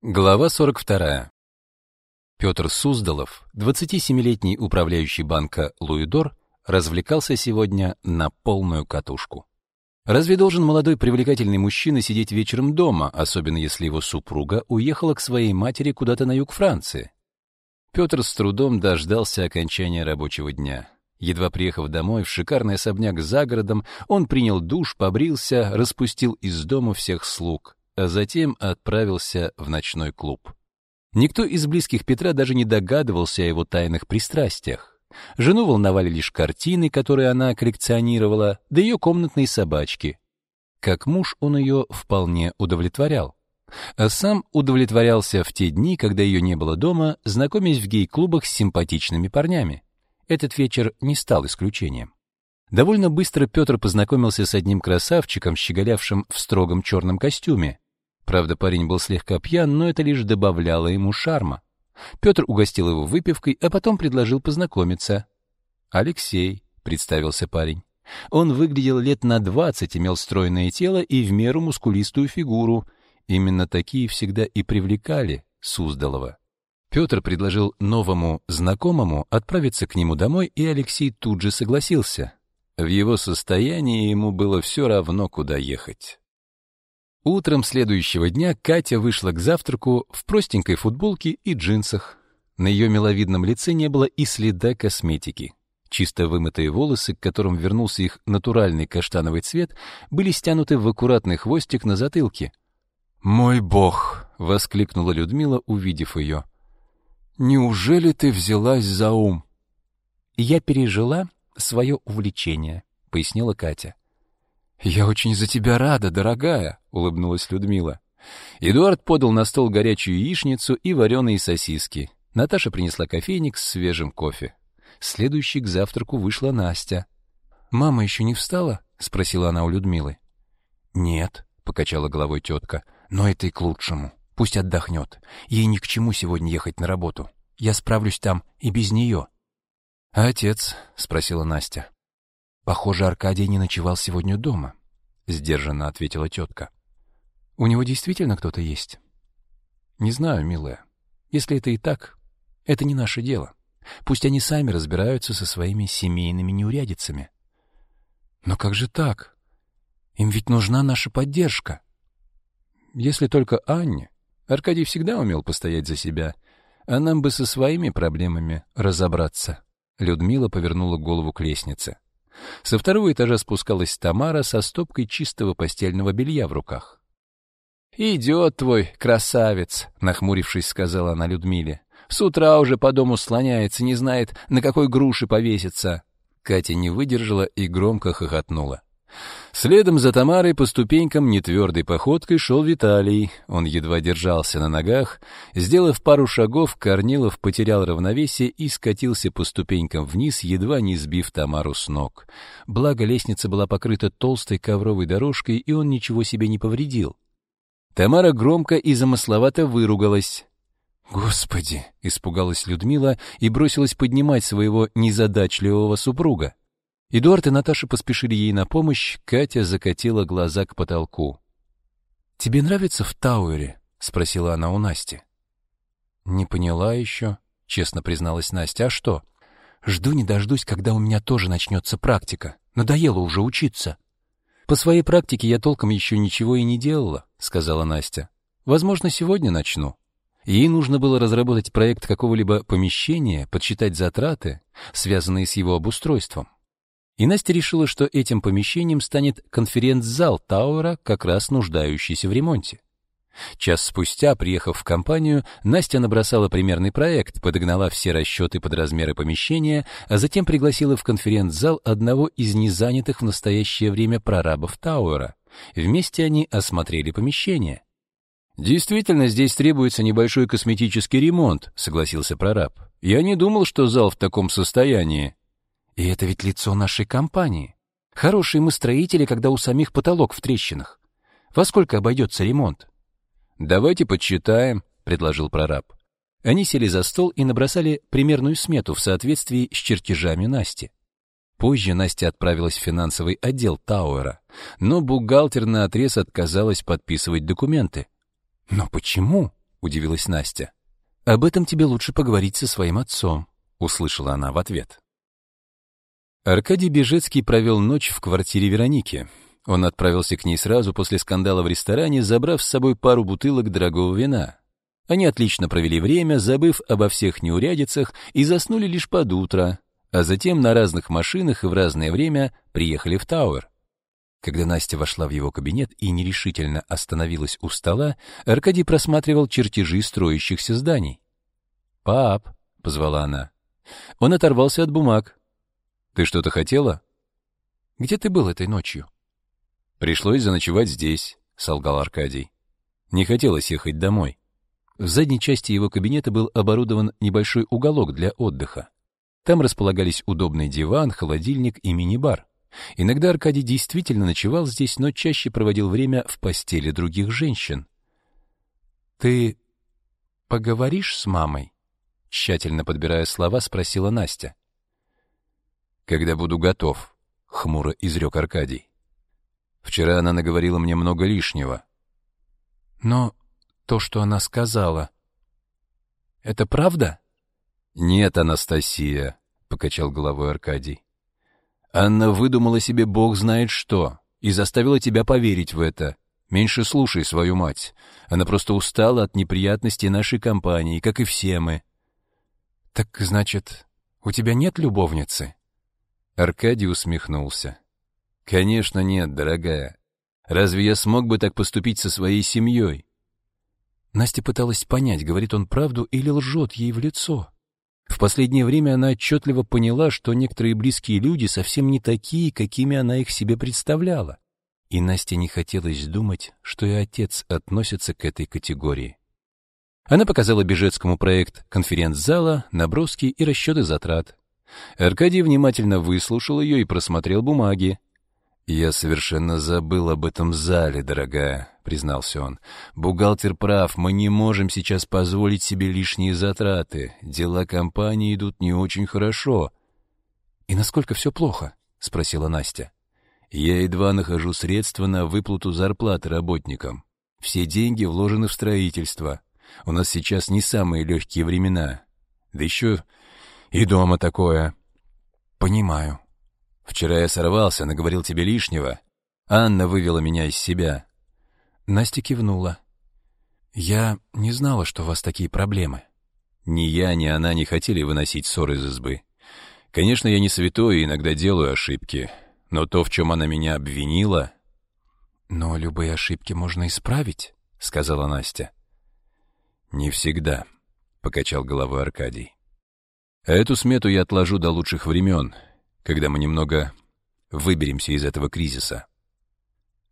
Глава 42. Петр Суздалов, 27-летний управляющий банка Луидор, развлекался сегодня на полную катушку. Разве должен молодой привлекательный мужчина сидеть вечером дома, особенно если его супруга уехала к своей матери куда-то на юг Франции? Петр с трудом дождался окончания рабочего дня. Едва приехав домой в шикарный особняк за городом, он принял душ, побрился, распустил из дома всех слуг, а затем отправился в ночной клуб. Никто из близких Петра даже не догадывался о его тайных пристрастиях. Жену волновали лишь картины, которые она коллекционировала, да ее комнатные собачки. Как муж он ее вполне удовлетворял. А сам удовлетворялся в те дни, когда ее не было дома, знакомясь в гей-клубах с симпатичными парнями. Этот вечер не стал исключением. Довольно быстро Петр познакомился с одним красавчиком, щеголявшим в строгом черном костюме. Правда, парень был слегка пьян, но это лишь добавляло ему шарма. Петр угостил его выпивкой, а потом предложил познакомиться. «Алексей», — представился парень. Он выглядел лет на двадцать, имел стройное тело и в меру мускулистую фигуру. Именно такие всегда и привлекали Суздалова. Петр предложил новому знакомому отправиться к нему домой, и Алексей тут же согласился. В его состоянии ему было все равно, куда ехать. Утром следующего дня Катя вышла к завтраку в простенькой футболке и джинсах. На ее миловидном лице не было и следа косметики. Чисто вымытые волосы, к которым вернулся их натуральный каштановый цвет, были стянуты в аккуратный хвостик на затылке. «Мой бог!» — воскликнула Людмила, увидев ее. «Неужели ты взялась за ум?» «Я пережила свое увлечение», — пояснила Катя. «Я очень за тебя рада, дорогая», — улыбнулась Людмила. Эдуард подал на стол горячую яичницу и вареные сосиски. Наташа принесла кофейник с свежим кофе. Следующей к завтраку вышла Настя. «Мама еще не встала?» — спросила она у Людмилы. «Нет», — покачала головой тетка, — «но это и к лучшему. Пусть отдохнет. Ей ни к чему сегодня ехать на работу. Я справлюсь там и без нее». «А отец?» — спросила Настя. Похоже, Аркадий не ночевал сегодня дома, сдержанно ответила тетка. У него действительно кто-то есть? Не знаю, милая. Если это и так, это не наше дело. Пусть они сами разбираются со своими семейными неурядицами. Но как же так? Им ведь нужна наша поддержка. Если только Анне. Аркадий всегда умел постоять за себя, а нам бы со своими проблемами разобраться. Людмила повернула голову к лестнице. Со второго этажа спускалась Тамара со стопкой чистого постельного белья в руках. «Идет твой красавец», — нахмурившись, сказала она Людмиле. «С утра уже по дому слоняется, не знает, на какой груши повеситься». Катя не выдержала и громко хохотнула. Следом за Тамарой по ступенькам нетвердой походкой шел Виталий. Он едва держался на ногах. Сделав пару шагов, Корнилов потерял равновесие и скатился по ступенькам вниз, едва не сбив Тамару с ног. Благо лестница была покрыта толстой ковровой дорожкой, и он ничего себе не повредил. Тамара громко и замысловато выругалась. «Господи!» — испугалась Людмила и бросилась поднимать своего незадачливого супруга. Эдуард и Наташа поспешили ей на помощь, Катя закатила глаза к потолку. «Тебе нравится в Тауэре?» — спросила она у Насти. «Не поняла еще», — честно призналась Настя. «А что?» «Жду не дождусь, когда у меня тоже начнется практика. Надоело уже учиться». «По своей практике я толком еще ничего и не делала», — сказала Настя. «Возможно, сегодня начну». Ей нужно было разработать проект какого-либо помещения, подсчитать затраты, связанные с его обустройством. И Настя решила, что этим помещением станет конференц-зал Тауэра, как раз нуждающийся в ремонте. Час спустя, приехав в компанию, Настя набросала примерный проект, подогнала все расчеты под размеры помещения, а затем пригласила в конференц-зал одного из незанятых в настоящее время прорабов Тауэра. Вместе они осмотрели помещение. «Действительно, здесь требуется небольшой косметический ремонт», — согласился прораб. «Я не думал, что зал в таком состоянии». И это ведь лицо нашей компании. Хорошие мы строители, когда у самих потолок в трещинах. Во сколько обойдется ремонт? Давайте подсчитаем, предложил прораб. Они сели за стол и набросали примерную смету в соответствии с чертежами Насти. Позже Настя отправилась в финансовый отдел Тауэра, но бухгалтер наотрез отказалась подписывать документы. «Но почему?» — удивилась Настя. «Об этом тебе лучше поговорить со своим отцом», — услышала она в ответ. Аркадий Бежецкий провел ночь в квартире Вероники. Он отправился к ней сразу после скандала в ресторане, забрав с собой пару бутылок дорогого вина. Они отлично провели время, забыв обо всех неурядицах, и заснули лишь под утро, а затем на разных машинах и в разное время приехали в Тауэр. Когда Настя вошла в его кабинет и нерешительно остановилась у стола, Аркадий просматривал чертежи строящихся зданий. «Пап», — позвала она. Он оторвался от бумаг. «Ты что-то хотела?» «Где ты был этой ночью?» «Пришлось заночевать здесь», — солгал Аркадий. Не хотелось ехать домой. В задней части его кабинета был оборудован небольшой уголок для отдыха. Там располагались удобный диван, холодильник и мини-бар. Иногда Аркадий действительно ночевал здесь, но чаще проводил время в постели других женщин. «Ты поговоришь с мамой?» Тщательно подбирая слова, спросила Настя. «Когда буду готов», — хмуро изрек Аркадий. «Вчера она наговорила мне много лишнего». «Но то, что она сказала, это правда?» «Нет, Анастасия», — покачал головой Аркадий. Анна выдумала себе бог знает что и заставила тебя поверить в это. Меньше слушай свою мать. Она просто устала от неприятностей нашей компании, как и все мы. Так, значит, у тебя нет любовницы? Аркадий усмехнулся. Конечно, нет, дорогая. Разве я смог бы так поступить со своей семьей? Настя пыталась понять, говорит он правду или лжет ей в лицо. В последнее время она отчетливо поняла, что некоторые близкие люди совсем не такие, какими она их себе представляла. И Насте не хотелось думать, что и отец относится к этой категории. Она показала Бежецкому проект конференц-зала, наброски и расчеты затрат. Аркадий внимательно выслушал ее и просмотрел бумаги. «Я совершенно забыл об этом зале, дорогая», — признался он. «Бухгалтер прав, мы не можем сейчас позволить себе лишние затраты. Дела компании идут не очень хорошо». «И насколько все плохо?» — спросила Настя. «Я едва нахожу средства на выплату зарплаты работникам. Все деньги вложены в строительство. У нас сейчас не самые легкие времена. Да еще и дома такое». «Понимаю», Вчера я сорвался, наговорил тебе лишнего. Анна вывела меня из себя. Настя кивнула. Я не знала, что у вас такие проблемы. Ни я, ни она не хотели выносить ссоры из избы. Конечно, я не святой и иногда делаю ошибки, но то, в чем она меня обвинила... Но любые ошибки можно исправить, сказала Настя. Не всегда, покачал головой Аркадий. Эту смету я отложу до лучших времен, когда мы немного выберемся из этого кризиса.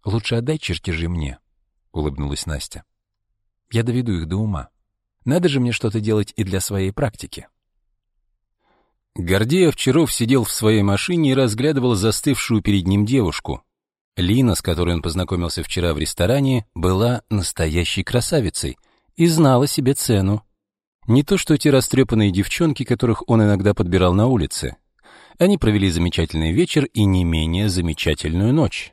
Лучше отдай чертежи мне, улыбнулась Настя. Я доведу их до ума. Надо же мне что-то делать и для своей практики. Гордеев Чаров сидел в своей машине и разглядывал застывшую перед ним девушку. Лина, с которой он познакомился вчера в ресторане, была настоящей красавицей и знала себе цену. Не то что те растрепанные девчонки, которых он иногда подбирал на улице. Они провели замечательный вечер и не менее замечательную ночь.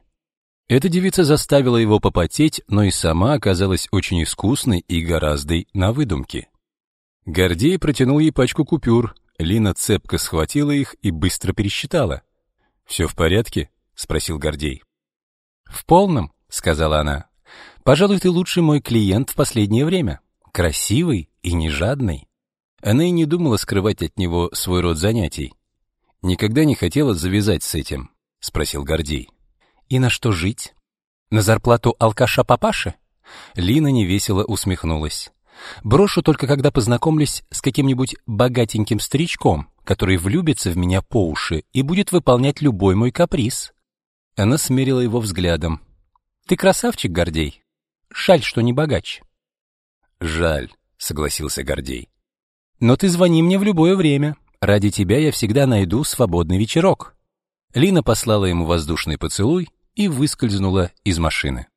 Эта девица заставила его попотеть, но и сама оказалась очень искусной и гораздо на выдумке. Гордей протянул ей пачку купюр, Лина цепко схватила их и быстро пересчитала. «Все в порядке?» — спросил Гордей. «В полном», — сказала она. «Пожалуй, ты лучший мой клиент в последнее время. Красивый и не жадный». Она и не думала скрывать от него свой род занятий. Никогда не хотела завязать с этим, спросил Гордей. И на что жить? На зарплату алкаша папаши? Лина невесело усмехнулась. Брошу только когда познакомлюсь с каким-нибудь богатеньким старичком, который влюбится в меня по уши и будет выполнять любой мой каприз. Она смерила его взглядом. Ты красавчик, Гордей. Жаль, что не богач. Жаль, согласился Гордей. Но ты звони мне в любое время. Ради тебя я всегда найду свободный вечерок». Лина послала ему воздушный поцелуй и выскользнула из машины.